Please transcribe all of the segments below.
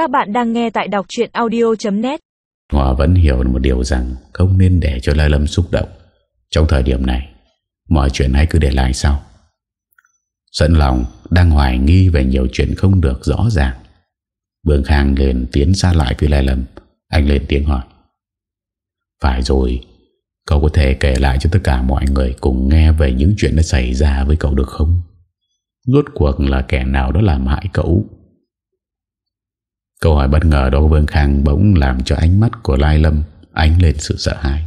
Các bạn đang nghe tại đọc chuyện audio.net Hòa vẫn hiểu một điều rằng không nên để cho Lai Lâm xúc động. Trong thời điểm này, mọi chuyện hãy cứ để lại sau. Sẵn lòng đang hoài nghi về nhiều chuyện không được rõ ràng. Bường Khang liền tiến xa lại với Lai Lâm. Anh lên tiếng hỏi. Phải rồi, cậu có thể kể lại cho tất cả mọi người cùng nghe về những chuyện đã xảy ra với cậu được không? Rốt cuộc là kẻ nào đó làm hại cậu? Câu hỏi bất ngờ đó của Vương Khang bỗng làm cho ánh mắt của Lai Lâm ánh lên sự sợ hãi.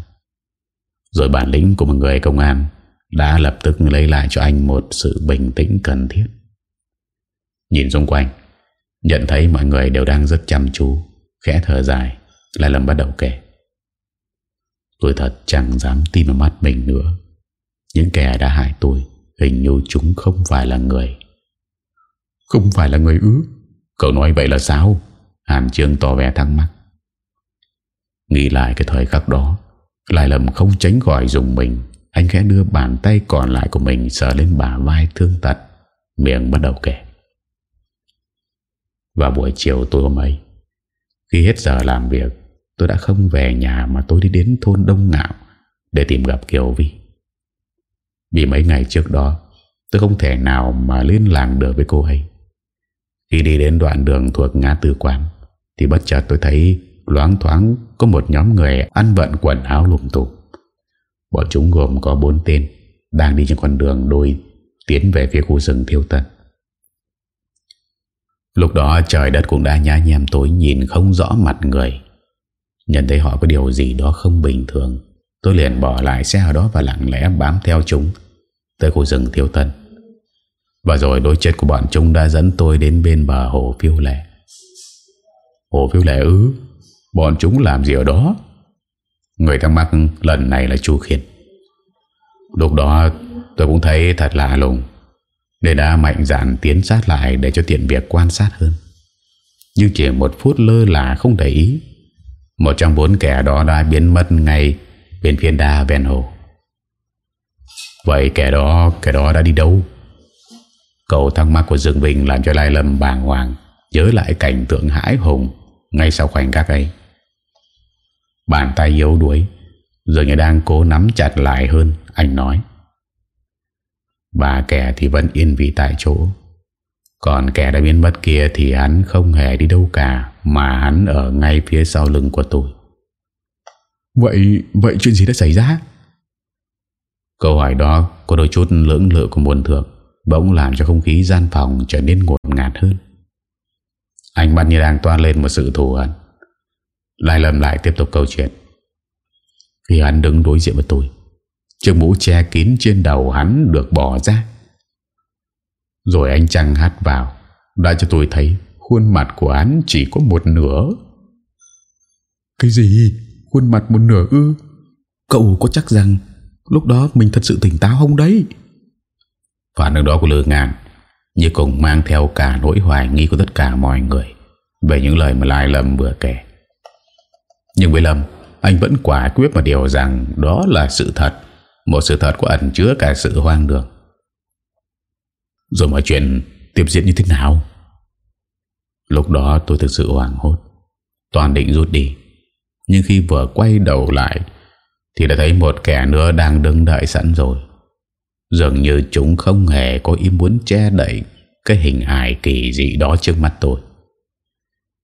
Rồi bản lĩnh của một người công an đã lập tức lấy lại cho anh một sự bình tĩnh cần thiết. Nhìn xung quanh, nhận thấy mọi người đều đang rất chăm chú, khẽ thở dài, Lai Lâm bắt đầu kể. Tôi thật chẳng dám tin vào mắt mình nữa. Những kẻ đã hại tôi hình như chúng không phải là người. Không phải là người ư? Cậu nói vậy là sao? Hàn Trương tỏ vẻ thắc mắc. Nghĩ lại cái thời khắc đó Lại lầm không tránh khỏi dùng mình. Anh khẽ đưa bàn tay còn lại của mình Sờ lên bả vai thương tật, Miệng bắt đầu kể. Vào buổi chiều tối hôm ấy, Khi hết giờ làm việc, Tôi đã không về nhà Mà tôi đi đến thôn Đông Ngạo Để tìm gặp Kiều Vi. Vì mấy ngày trước đó, Tôi không thể nào mà liên lạc được với cô ấy. Khi đi đến đoạn đường thuộc ngã tư quán, thì bất chợt tôi thấy loáng thoáng có một nhóm người ăn vận quần áo lùm tụ. Bọn chúng gồm có bốn tên đang đi trên con đường đôi tiến về phía khu rừng thiêu tận. Lúc đó trời đất cũng đã nhá nhem tối, nhìn không rõ mặt người. Nhận thấy họ có điều gì đó không bình thường. Tôi liền bỏ lại xe ở đó và lặng lẽ bám theo chúng tới khu rừng thiêu tận. Và rồi đôi chết của bọn chúng đã dẫn tôi đến bên bờ hồ phiêu lẻ, Hồ phiêu lẻ ư? Bọn chúng làm gì ở đó? Người thắc mắc lần này là chú Khiết. Lúc đó tôi cũng thấy thật lạ lùng. Nên đã mạnh dạn tiến sát lại Để cho tiện việc quan sát hơn. Nhưng chỉ một phút lơ là không để ý. Một trong bốn kẻ đó đã biến mất ngay Bên phía đa ven hồ. Vậy kẻ đó Kẻ đó đã đi đâu? Cậu thắc mắc của Dương Bình Làm cho Lai Lâm bàng hoàng Nhớ lại cảnh tượng hãi hùng ngay sau khoảnh khắc ấy. Bàn tay yếu đuối Dường như đang cố nắm chặt lại hơn Anh nói Và kẻ thì vẫn yên vị tại chỗ Còn kẻ đã biến mất kia Thì hắn không hề đi đâu cả Mà hắn ở ngay phía sau lưng của tôi. Vậy Vậy chuyện gì đã xảy ra? Câu hỏi đó Có đôi chút lưỡng lự của buồn thượng Bỗng làm cho không khí gian phòng trở nên ngột ngạt hơn. Anh mắt như đang toan lên một sự thù hận. Lai lầm lại tiếp tục câu chuyện. Khi hắn đứng đối diện với tôi, Chiếc mũ che kín trên đầu hắn được bỏ ra. Rồi anh chăng hát vào, Đã cho tôi thấy Khuôn mặt của hắn chỉ có một nửa. Cái gì? Khuôn mặt một nửa ư? Cậu có chắc rằng Lúc đó mình thật sự tỉnh táo không đấy? Phản ứng đó của Lương Ngàn như cùng mang theo cả nỗi hoài nghi của tất cả mọi người Về những lời mà Lai Lâm vừa kể. Nhưng với Lâm, Anh vẫn quả quyết một điều rằng Đó là sự thật, Một sự thật có ẩn chứa cả sự hoang đường. Rồi mọi chuyện Tiếp diễn như thế nào? Lúc đó tôi thực sự hoảng hốt, Toàn định rút đi. Nhưng khi vừa quay đầu lại Thì đã thấy một kẻ nữa đang đứng đợi sẵn rồi. Dường như chúng không hề có ý muốn che đậy Cái hình hài kỳ dị đó trước mắt tôi.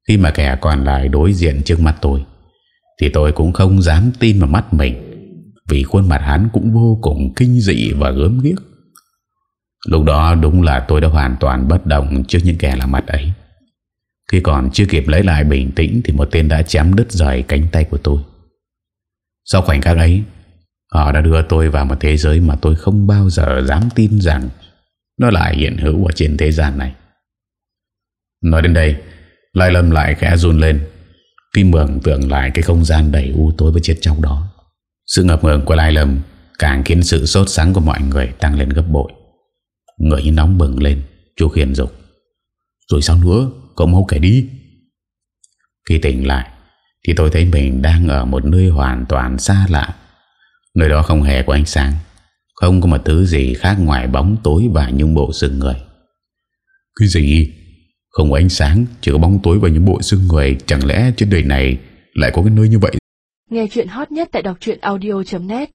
Khi mà kẻ còn lại đối diện trước mắt tôi, Thì tôi cũng không dám tin vào mắt mình, Vì khuôn mặt hắn cũng vô cùng kinh dị và gớm ghiếc. Lúc đó đúng là tôi đã hoàn toàn bất động trước những kẻ làm mặt ấy. Khi còn chưa kịp lấy lại bình tĩnh Thì một tên đã chém đứt rời cánh tay của tôi. Sau khoảnh khắc ấy Họ đã đưa tôi vào một thế giới mà tôi không bao giờ dám tin rằng nó lại hiện hữu ở trên thế gian này. Nói đến đây, Lai Lâm lại khẽ run lên khi mường tưởng lại cái không gian đầy u tối với chết trong đó. Sự ngập ngừng của Lai Lâm càng khiến sự sốt sáng của mọi người tăng lên gấp bội. Người như nóng bừng lên, chú khiển dục. Rồi sao nữa, cậu mau kể đi. Khi tỉnh lại, thì tôi thấy mình đang ở một nơi hoàn toàn xa lạ Nơi đó không hề có ánh sáng, Không có một thứ gì khác ngoài bóng tối và nhung bộ xương người. Cái gì? Không có ánh sáng, Chỉ có bóng tối và những bộ xương người. Chẳng lẽ trên đời này lại có cái nơi như vậy? Nghe chuyện hot nhất tại đọc audio.net